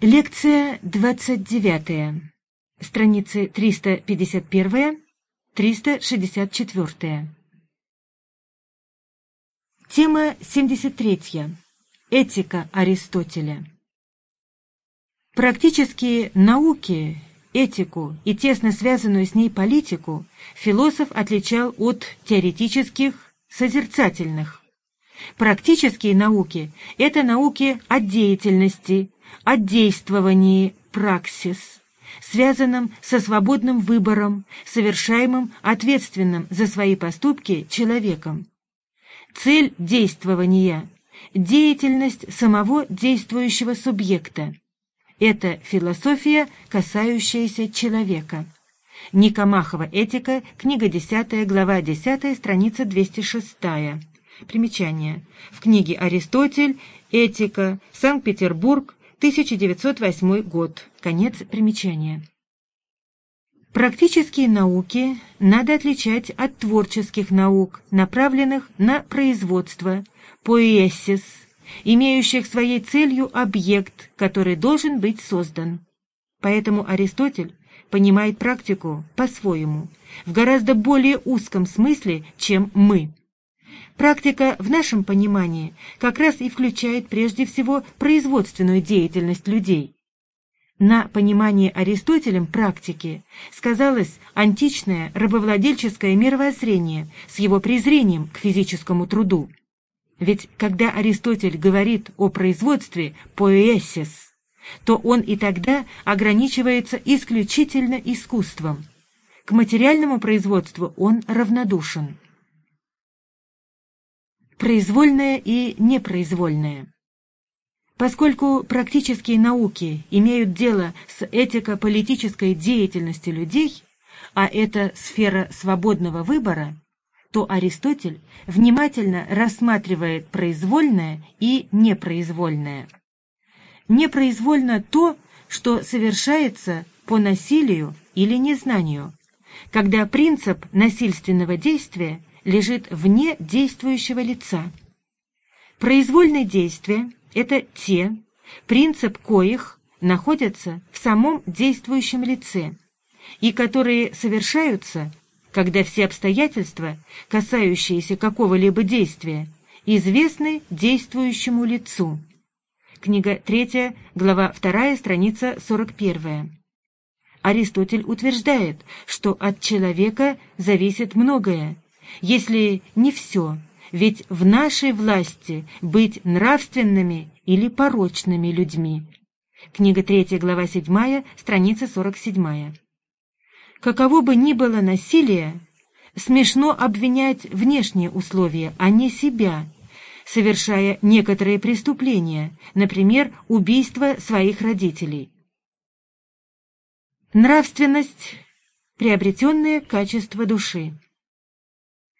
Лекция 29. Страницы 351-364. Тема 73. Этика Аристотеля. Практические науки, этику и тесно связанную с ней политику философ отличал от теоретических, созерцательных. Практические науки – это науки о деятельности, о действовании, праксис, связанном со свободным выбором, совершаемым ответственным за свои поступки человеком. Цель действования – деятельность самого действующего субъекта. Это философия, касающаяся человека. Никомахова этика, книга 10, глава 10, страница 206. Примечание. В книге «Аристотель. Этика. Санкт-Петербург. 1908 год. Конец примечания. Практические науки надо отличать от творческих наук, направленных на производство, поэсис, имеющих своей целью объект, который должен быть создан. Поэтому Аристотель понимает практику по-своему, в гораздо более узком смысле, чем мы. Практика в нашем понимании как раз и включает прежде всего производственную деятельность людей. На понимание Аристотелем практики сказалось античное рабовладельческое мировоззрение с его презрением к физическому труду. Ведь когда Аристотель говорит о производстве поэсис, то он и тогда ограничивается исключительно искусством. К материальному производству он равнодушен произвольное и непроизвольное. Поскольку практические науки имеют дело с этико-политической деятельностью людей, а это сфера свободного выбора, то Аристотель внимательно рассматривает произвольное и непроизвольное. Непроизвольно то, что совершается по насилию или незнанию, когда принцип насильственного действия лежит вне действующего лица. Произвольные действия – это те, принцип коих находятся в самом действующем лице, и которые совершаются, когда все обстоятельства, касающиеся какого-либо действия, известны действующему лицу. Книга 3, глава 2, страница 41. Аристотель утверждает, что от человека зависит многое, если не все, ведь в нашей власти быть нравственными или порочными людьми. Книга 3, глава 7, страница 47. Каково бы ни было насилие, смешно обвинять внешние условия, а не себя, совершая некоторые преступления, например, убийство своих родителей. Нравственность – приобретенное качество души.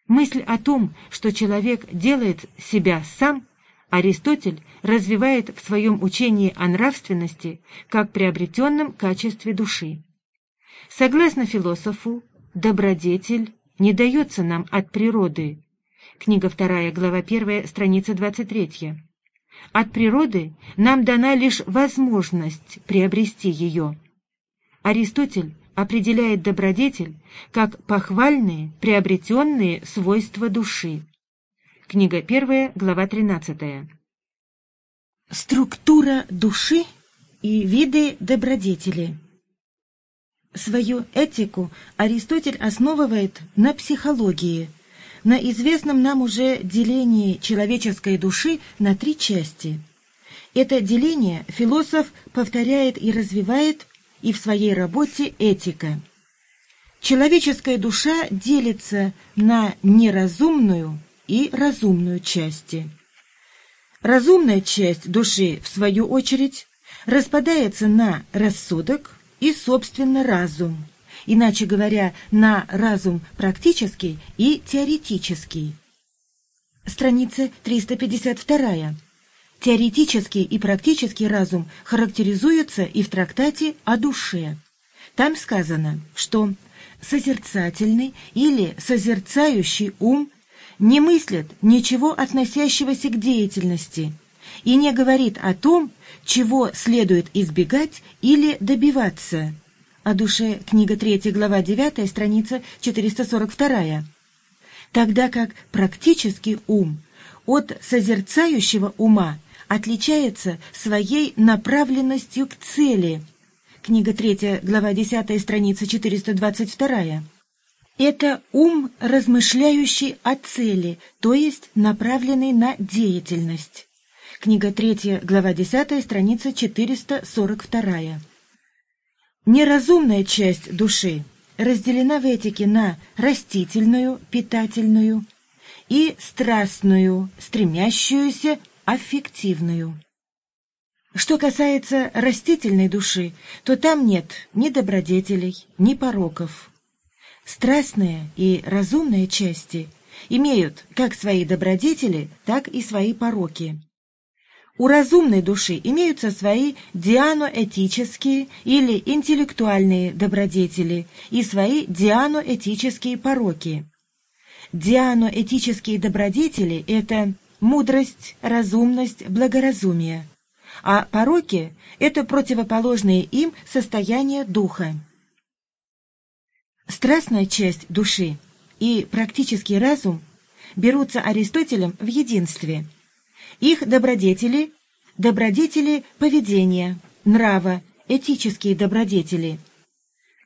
Мысль о том, что человек делает себя сам, Аристотель развивает в своем учении о нравственности как приобретенном качестве души. Согласно философу, добродетель не дается нам от природы. Книга 2, глава 1, страница 23. От природы нам дана лишь возможность приобрести ее. Аристотель определяет добродетель как похвальные, приобретенные свойства души. Книга 1, глава 13. Структура души и виды добродетели. Свою этику Аристотель основывает на психологии, на известном нам уже делении человеческой души на три части. Это деление философ повторяет и развивает и в своей работе «Этика». Человеческая душа делится на неразумную и разумную части. Разумная часть души, в свою очередь, распадается на рассудок и, собственно, разум, иначе говоря, на разум практический и теоретический. Страница 352. Теоретический и практический разум характеризуются и в трактате о душе. Там сказано, что созерцательный или созерцающий ум не мыслит ничего относящегося к деятельности и не говорит о том, чего следует избегать или добиваться. О душе книга 3, глава 9, страница 442. Тогда как практический ум от созерцающего ума отличается своей направленностью к цели. Книга 3, глава 10, страница 422. Это ум, размышляющий о цели, то есть направленный на деятельность. Книга 3, глава 10, страница 442. Неразумная часть души разделена в этике на растительную, питательную, и страстную, стремящуюся, аффективную. Что касается растительной души, то там нет ни добродетелей, ни пороков. Страстные и разумные части имеют как свои добродетели, так и свои пороки. У разумной души имеются свои дианоэтические или интеллектуальные добродетели и свои дианоэтические пороки. Дианоэтические добродетели – это мудрость, разумность, благоразумие, а пороки – это противоположные им состояния духа. Страстная часть души и практический разум берутся Аристотелем в единстве – их добродетели – добродетели поведения, нрава, этические добродетели.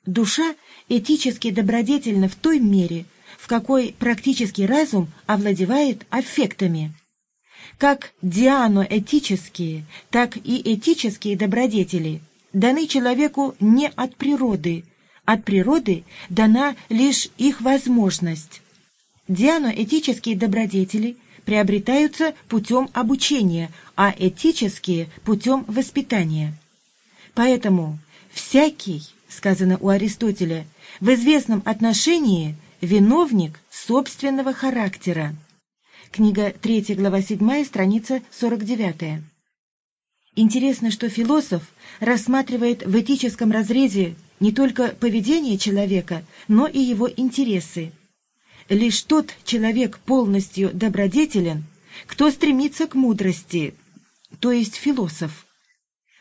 Душа этически добродетельна в той мере, в какой практический разум овладевает аффектами. Как дианоэтические, так и этические добродетели даны человеку не от природы, от природы дана лишь их возможность. Дианоэтические добродетели приобретаются путем обучения, а этические – путем воспитания. Поэтому всякий, сказано у Аристотеля, в известном отношении виновник собственного характера. Книга 3, глава 7, страница 49. Интересно, что философ рассматривает в этическом разрезе не только поведение человека, но и его интересы. Лишь тот человек полностью добродетелен, кто стремится к мудрости, то есть философ.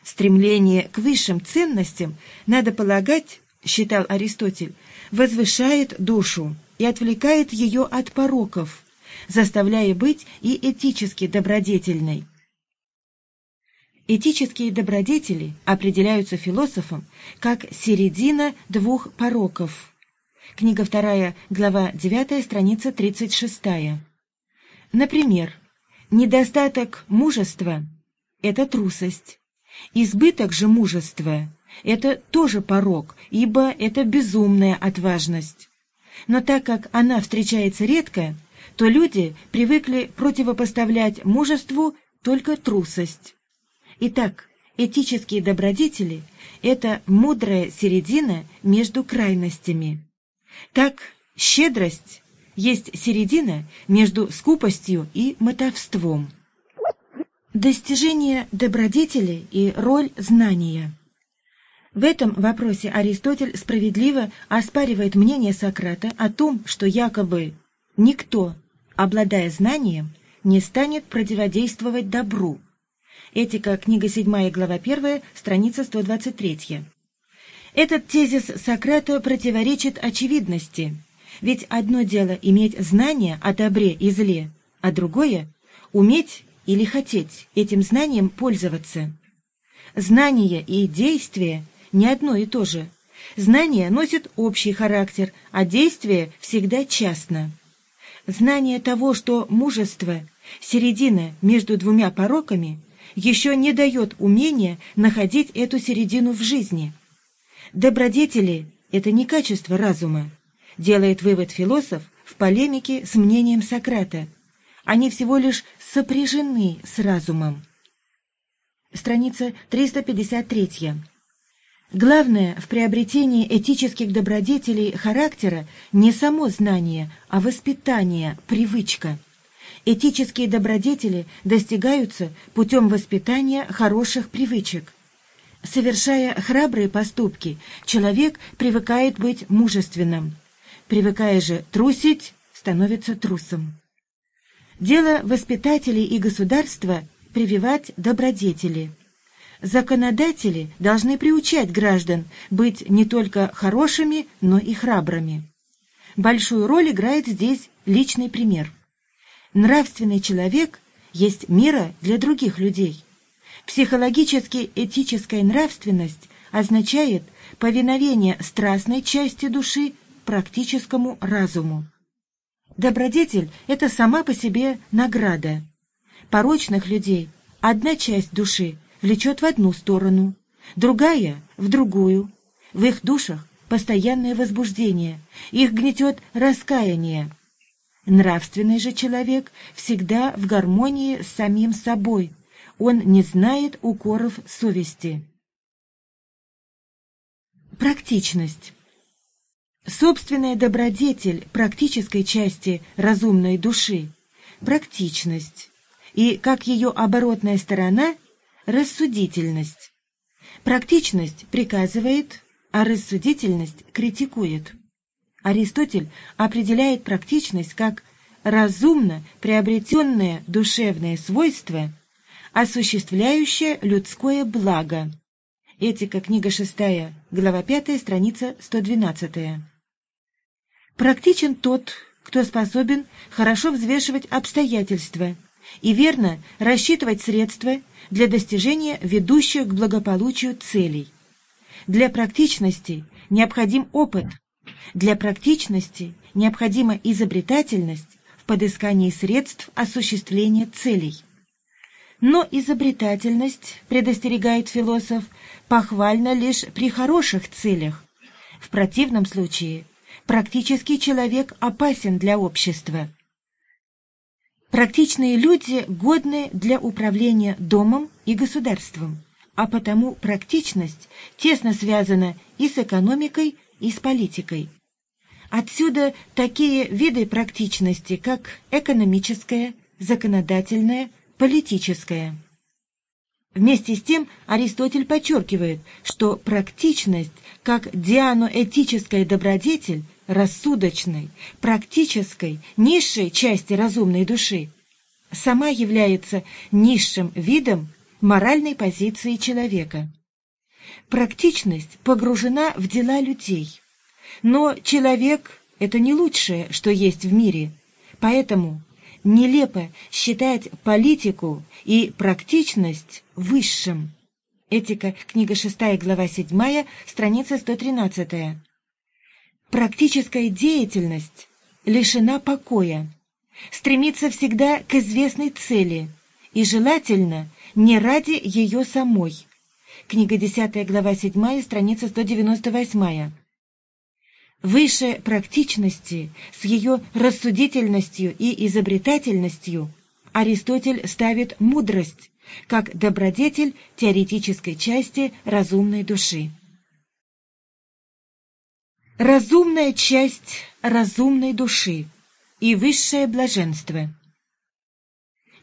Стремление к высшим ценностям, надо полагать, считал Аристотель, возвышает душу и отвлекает ее от пороков, заставляя быть и этически добродетельной. Этические добродетели определяются философом как середина двух пороков – Книга 2, глава 9, страница 36. Например, недостаток мужества – это трусость. Избыток же мужества – это тоже порог, ибо это безумная отважность. Но так как она встречается редко, то люди привыкли противопоставлять мужеству только трусость. Итак, этические добродетели – это мудрая середина между крайностями. Так, щедрость есть середина между скупостью и мотовством. Достижение добродетели и роль знания. В этом вопросе Аристотель справедливо оспаривает мнение Сократа о том, что якобы никто, обладая знанием, не станет противодействовать добру. Этика, книга 7, глава 1, страница 123. Этот тезис Сократа противоречит очевидности, ведь одно дело иметь знание о добре и зле, а другое — уметь или хотеть этим знанием пользоваться. Знание и действие не одно и то же. Знание носит общий характер, а действие всегда частно. Знание того, что мужество — середина между двумя пороками, еще не дает умения находить эту середину в жизни — Добродетели – это не качество разума, делает вывод философ в полемике с мнением Сократа. Они всего лишь сопряжены с разумом. Страница 353. Главное в приобретении этических добродетелей характера не само знание, а воспитание, привычка. Этические добродетели достигаются путем воспитания хороших привычек – Совершая храбрые поступки, человек привыкает быть мужественным. Привыкая же трусить, становится трусом. Дело воспитателей и государства прививать добродетели. Законодатели должны приучать граждан быть не только хорошими, но и храбрыми. Большую роль играет здесь личный пример. Нравственный человек есть мера для других людей. Психологически этическая нравственность означает повиновение страстной части души практическому разуму. Добродетель – это сама по себе награда. Порочных людей одна часть души влечет в одну сторону, другая – в другую. В их душах постоянное возбуждение, их гнетет раскаяние. Нравственный же человек всегда в гармонии с самим собой, он не знает укоров совести. Практичность Собственная добродетель практической части разумной души – практичность, и, как ее оборотная сторона – рассудительность. Практичность приказывает, а рассудительность критикует. Аристотель определяет практичность как разумно приобретенное душевное свойство, осуществляющее людское благо. Этика, книга 6, глава 5, страница 112. Практичен тот, кто способен хорошо взвешивать обстоятельства и верно рассчитывать средства для достижения ведущих к благополучию целей. Для практичности необходим опыт, для практичности необходима изобретательность в подыскании средств осуществления целей. Но изобретательность, предостерегает философ, похвальна лишь при хороших целях. В противном случае практический человек опасен для общества. Практичные люди годны для управления домом и государством, а потому практичность тесно связана и с экономикой, и с политикой. Отсюда такие виды практичности, как экономическая, законодательная, политическая. Вместе с тем Аристотель подчеркивает, что практичность, как дианоэтическая добродетель, рассудочной, практической, низшей части разумной души, сама является низшим видом моральной позиции человека. Практичность погружена в дела людей. Но человек – это не лучшее, что есть в мире, поэтому нелепо считать политику и практичность высшим. Этика, книга 6, глава 7, страница 113. Практическая деятельность лишена покоя, стремится всегда к известной цели и желательно не ради ее самой. Книга 10, глава 7, страница 198. Выше практичности с ее рассудительностью и изобретательностью Аристотель ставит мудрость как добродетель теоретической части разумной души. Разумная часть разумной души и высшее блаженство.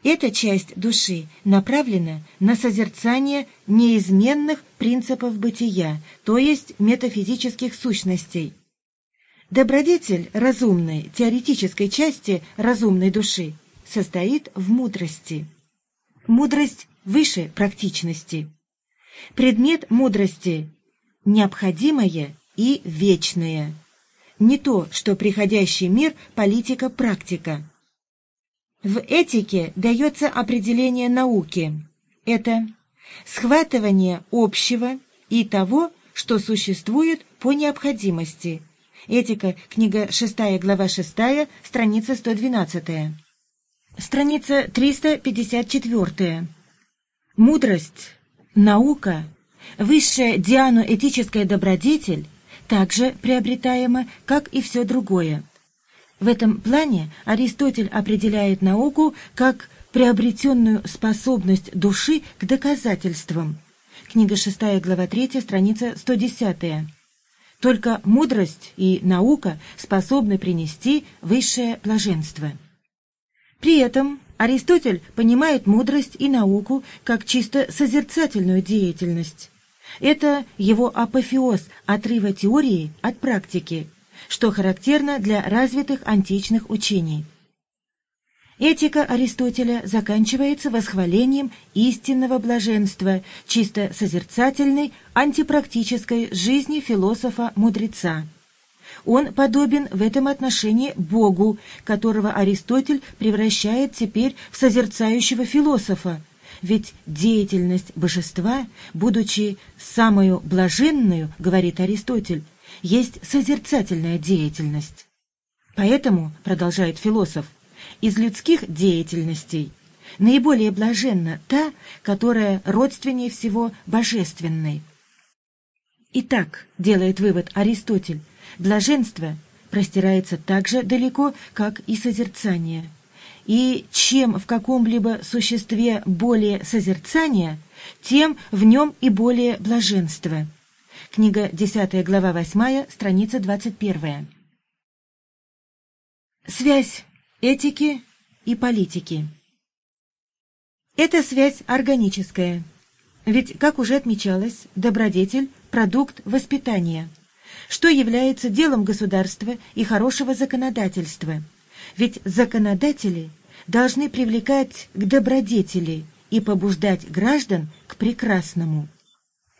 Эта часть души направлена на созерцание неизменных принципов бытия, то есть метафизических сущностей, Добродетель разумной, теоретической части разумной души состоит в мудрости. Мудрость выше практичности. Предмет мудрости – необходимое и вечное. Не то, что приходящий мир – политика-практика. В этике дается определение науки. Это схватывание общего и того, что существует по необходимости – Этика, книга 6, глава 6, страница 112. Страница 354. Мудрость, наука, высшая дианоэтическая добродетель также приобретаема, как и все другое. В этом плане Аристотель определяет науку как приобретенную способность души к доказательствам. Книга 6, глава 3, страница 110. Только мудрость и наука способны принести высшее блаженство. При этом Аристотель понимает мудрость и науку как чисто созерцательную деятельность. Это его апофеоз отрыва теории от практики, что характерно для развитых античных учений. Этика Аристотеля заканчивается восхвалением истинного блаженства, чисто созерцательной, антипрактической жизни философа-мудреца. Он подобен в этом отношении Богу, которого Аристотель превращает теперь в созерцающего философа, ведь деятельность божества, будучи самую блаженную, говорит Аристотель, есть созерцательная деятельность. Поэтому, продолжает философ, из людских деятельностей наиболее блаженна та, которая родственнее всего божественной. Итак, делает вывод Аристотель, блаженство простирается так же далеко, как и созерцание. И чем в каком-либо существе более созерцания, тем в нем и более блаженство. Книга 10 глава 8, страница 21. Связь этики и политики. Эта связь органическая. Ведь, как уже отмечалось, добродетель – продукт воспитания, что является делом государства и хорошего законодательства. Ведь законодатели должны привлекать к добродетели и побуждать граждан к прекрасному.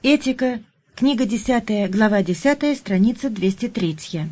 Этика, книга 10, глава 10, страница 203.